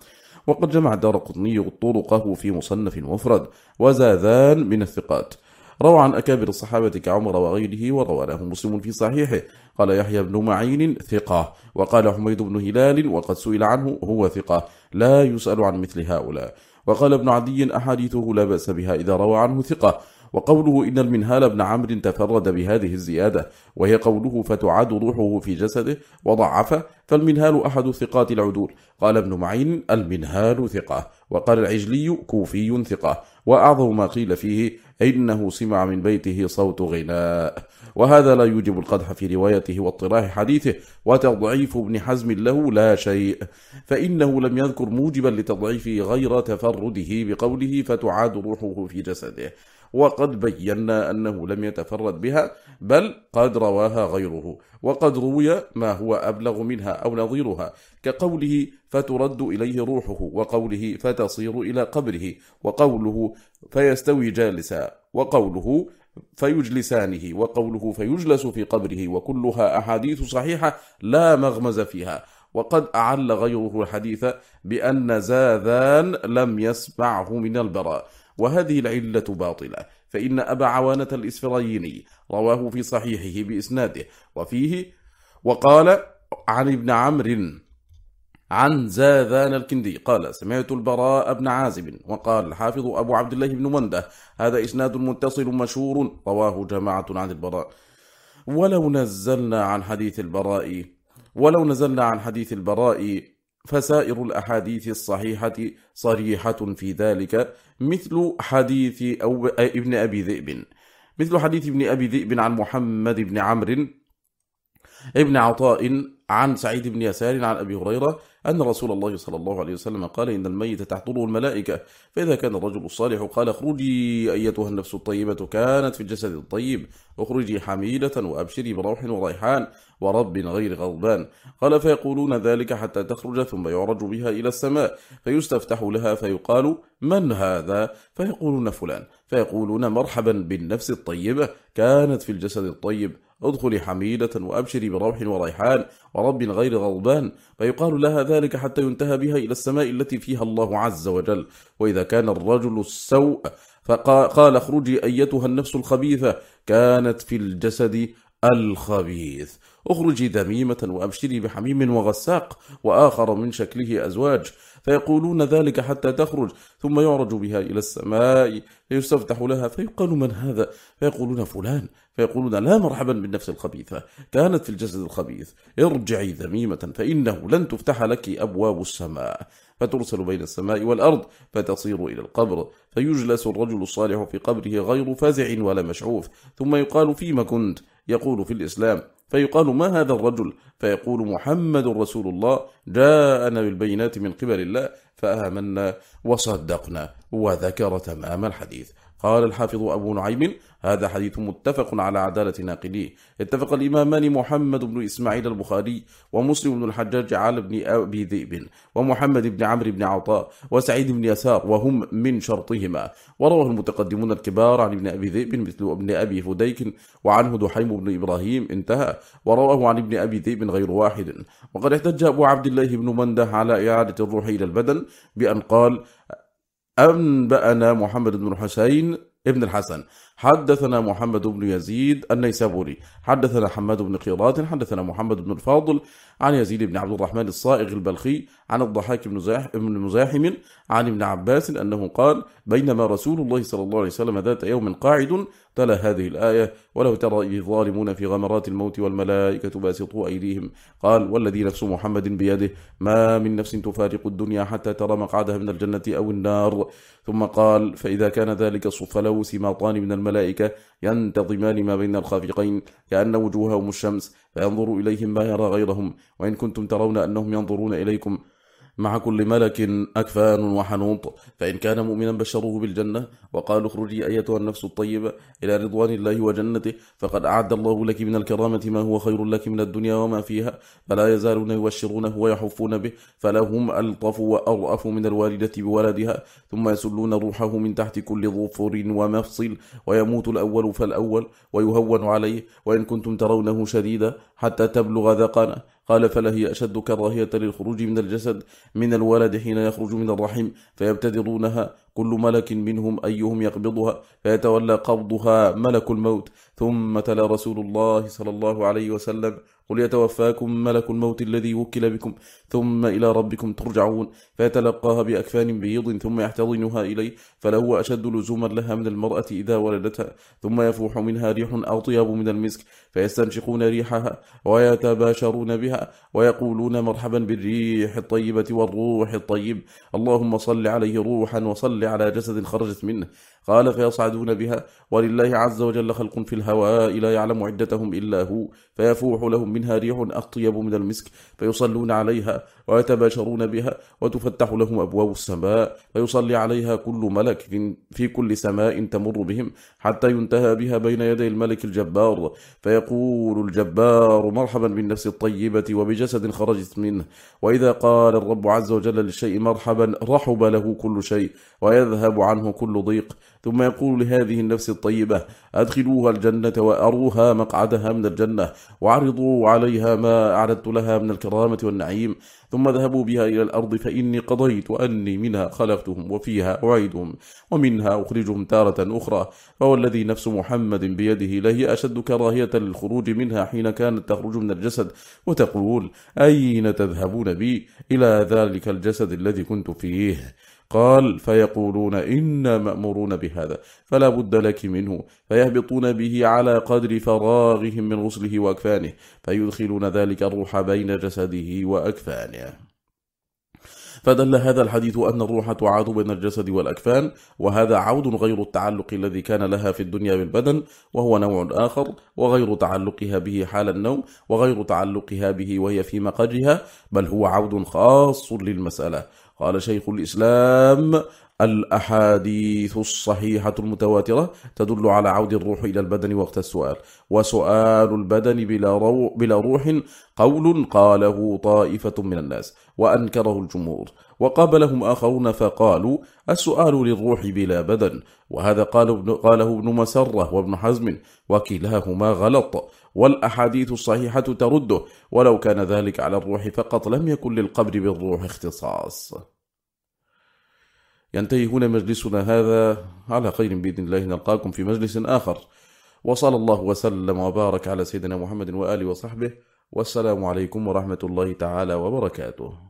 وقد جمع دار قطني طرقه في مصنف مفرد وزاذان من الثقات. روى عن أكابر الصحابة كعمر وغيره وروى له مسلم في صحيحه. قال يحيى بن معين ثقة وقال حميد بن هلال وقد سئل عنه هو ثقة. لا يسأل عن مثل هؤلاء. وقال ابن عدي أحاديثه لا بأس بها إذا روى عنه ثقة. وقوله إن المنهال بن عمر تفرد بهذه الزيادة وهي قوله فتعاد روحه في جسده وضعف فالمنهال أحد ثقات العدول. قال ابن معين المنهال ثقة. وقال العجلي كوفي ثقة. وأعظم ما قيل فيه إنه سمع من بيته صوت غناء. وهذا لا يوجب القدح في روايته واطلاح حديثه. وتضعيف ابن حزم له لا شيء. فإنه لم يذكر موجبا لتضعيفه غير تفرده بقوله فتعاد روحه في جسده. وقد بينا أنه لم يتفرد بها بل قد رواها غيره. وقد روي ما هو أبلغ منها أو نظيرها كقوله فترد إليه روحه وقوله فتصير إلى قبره وقوله فيستوي جالسا وقوله فيجلسانه وقوله فيجلس في قبره وكلها أحاديث صحيحة لا مغمز فيها. وقد أعل غيره الحديث بأن زاذان لم يسمعه من البراء. وهذه العلة باطلة فإن أبا عوانة الإسفرايني رواه في صحيحه بإسناده وفيه وقال عن ابن عمرو عن زاذان الكندي قال سمعت البراء بن عازب وقال الحافظ أبو عبد الله بن منده هذا إسناد متصل مشهور رواه جماعة عن البراء. ولو نزلنا عن حديث البراء ولو نزلنا عن حديث البراء فسائر الأحاديث الصحيحة صريحة في ذلك مثل حديث أو ابن أبي ذئب. مثل حديث ابن أبي ذئب عن محمد بن عمرو ابن عطاء عن سعيد بن يسار عن أبي هريرة أن رسول الله صلى الله عليه وسلم قال إن الميت تحضره الملائكة. فإذا كان الرجل الصالح قال اخرجي أيتها النفس الطيبة كانت في الجسد الطيب. اخرجي حميدة وأبشري بروح وريحان ورب غير غضبان. قال فيقولون ذلك حتى تخرج ثم يعرج بها إلى السماء. فيستفتح لها فيقال من هذا؟ فيقولون فلان. فيقولون مرحبا بالنفس الطيبة كانت في الجسد الطيب. ادخلي حميدة وأبشري بروح وريحان ورب غير غضبان. فيقال لها ذلك حتى ينتهى بها إلى السماء التي فيها الله عز وجل. وإذا كان الرجل السوء فقال اخرجي أيتها النفس الخبيثة كانت في الجسد الخبيث. اخرجي ذميمة وأبشري بحميم وغساق وآخر من شكله أزواج. فيقولون ذلك حتى تخرج ثم يعرج بها إلى السماء فيستفتح لها فيقال من هذا؟ فيقولون فلان فيقولون لا مرحبا بالنفس الخبيثة كانت في الجسد الخبيث ارجعي ذميمة فإنه لن تفتح لك أبواب السماء. فترسل بين السماء والأرض فتصير إلى القبر فيجلس الرجل الصالح في قبره غير فزع ولا مشعوف ثم يقال فيما كنت؟ يقول في الإسلام. فيقال ما هذا الرجل؟ فيقول محمد رسول الله جاءنا بالبينات من قبل الله فآمنا وصدقنا وذكر تمام الحديث. قال الحافظ أبو نعيم هذا حديث متفق على عدالة ناقليه. اتفق الإمامان محمد بن إسماعيل البخاري ومسلم بن الحجاج على بن أبي ذئب ومحمد بن عمرو بن عطاء وسعيد بن يسار وهم من شرطهما. ورواه المتقدمون الكبار عن ابن أبي ذئب مثل ابن أبي فديك وعنه دحيم بن إبراهيم انتهى. ورواه عن ابن أبي ذئب غير واحد. وقد احتج أبو عبد الله بن منده على إعادة الروح إلى البدن بأن قال أنبأنا محمد بن حسين ابن الحسن. حدثنا محمد بن يزيد النيسابوري. حدثنا حماد بن قيرات حدثنا محمد بن الفاضل عن يزيد بن عبد الرحمن الصائغ البلخي عن الضحاك بن مزاحم عن ابن عباس أنه قال بينما رسول الله صلى الله عليه وسلم ذات يوم قاعد تلا هذه الآية ولو ترى الظالمون في غمرات الموت والملائكة باسطوا أيديهم قال والذي نفس محمد بيده ما من نفس تفارق الدنيا حتى ترى مقعدها من الجنة أو النار. ثم قال فإذا كان ذلك الصف له سماطان من الملائكة ينتظمان ما بين الخافقين كأن وجوههم الشمس فينظر إليهم ما يرى غيرهم وإن كنتم ترون أنهم ينظرون إليكم مع كل ملك أكفان وحنوط فإن كان مؤمنا بشروه بالجنة وقال اخرجي أيتها النفس الطيبة إلى رضوان الله وجنته فقد أعد الله لك من الكرامة ما هو خير لك من الدنيا وما فيها فلا يزالون يبشرونه ويحفون به فلهم ألطف وأرأف من الوالدة بولدها ثم يسلون روحه من تحت كل ظفر ومفصل ويموت الأول فالأول ويهون عليه وإن كنتم ترونه شديدا حتى تبلغ ذقنه قال فلا هي أشد كراهية للخروج من الجسد من الولد حين يخرج من الرحم فيبتدرونها كل ملك منهم أيهم يقبضها فيتولى قبضها ملك الموت. ثم تلا رسول الله صلى الله عليه وسلم قل يتوفاكم ملك الموت الذي وكل بكم ثم إلى ربكم ترجعون. فيتلقاها بأكفان بيض ثم يحتضنها إليه فلهو أشد لزوما لها من المرأة إذا ولدتها. ثم يفوح منها ريح أطيب من المسك فيستنشقون ريحها ويتباشرون بها ويقولون مرحبا بالريح الطيبة والروح الطيب. اللهم صل عليه روحا وصل على جسد خرجت منه. قال فيصعدون بها ولله عز وجل خلق في الهواء لا يعلم عدتهم إلا هو فيفوح لهم منها ريح أطيب من المسك فيصلون عليها ويتباشرون بها وتفتح لهم أبواب السماء فيصلي عليها كل ملك في كل سماء تمر بهم حتى ينتهى بها بين يدي الملك الجبار فيقول الجبار مرحبا بالنفس الطيبة وبجسد خرجت منه وإذا قال الرب عز وجل للشيء مرحبا رحب له كل شيء ويذهب عنه كل ضيق ثم يقول لهذه النفس الطيبة أدخلوها الجنة وأروها مقعدها من الجنة وعرضوا عليها ما أعددت لها من الكرامة والنعيم ثم ذهبوا بها إلى الأرض فإني قضيت وأني منها خلفتهم وفيها أعيدهم ومنها أخرجهم تارة أخرى فوالذي نفس محمد بيده لهي أشد كراهية للخروج منها حين كانت تخرج من الجسد وتقول أين تذهبون بي؟ إلى ذلك الجسد الذي كنت فيه. قال فيقولون إنا مأمرون بهذا فلا بد لك منه فيهبطون به على قدر فراغهم من غسله وأكفانه فيدخلون ذلك الروح بين جسده وأكفانه. فدل هذا الحديث أن الروح تعاد بين الجسد والأكفان وهذا عود غير التعلق الذي كان لها في الدنيا بالبدن وهو نوع آخر وغير تعلقها به حال النوم وغير تعلقها به وهي في مقاجها بل هو عود خاص للمسألة. قال شيخ الإسلام الأحاديث الصحيحة المتواترة تدل على عود الروح إلى البدن وقت السؤال. وسؤال البدن بلا, رو بلا روح قول قاله طائفة من الناس وأنكره الجمهور. وقابلهم آخرون فقالوا السؤال للروح بلا بدن. وهذا قال ابن قاله ابن مسرة وابن حزم وكلاهما غلط. والأحاديث الصحيحة ترده. ولو كان ذلك على الروح فقط لم يكن للقبر بالروح اختصاص. ينتهي هنا مجلسنا هذا. على خير بإذن الله نلقاكم في مجلس آخر. وصلى الله وسلم وبارك على سيدنا محمد وآله وصحبه. والسلام عليكم ورحمة الله تعالى وبركاته.